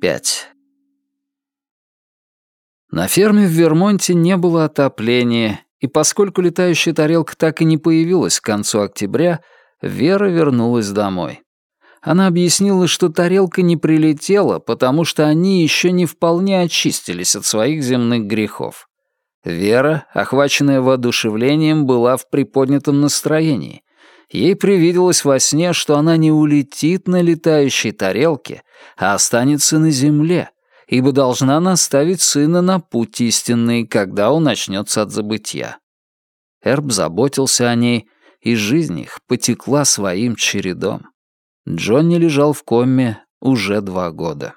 5. На ферме в Вермонте не было отопления, и поскольку летающая тарелка так и не появилась к концу октября, Вера вернулась домой. Она объяснила, что тарелка не прилетела, потому что они еще не вполне очистились от своих земных грехов. Вера, охваченная воодушевлением, была в приподнятом настроении. Ей привиделось во сне, что она не улетит на летающей тарелке, а останется на земле, ибо должна наставить сына на путь истинный, когда он начнется от забытья. Эрб заботился о ней, и жизнь их потекла своим чередом. Джонни лежал в коме уже два года.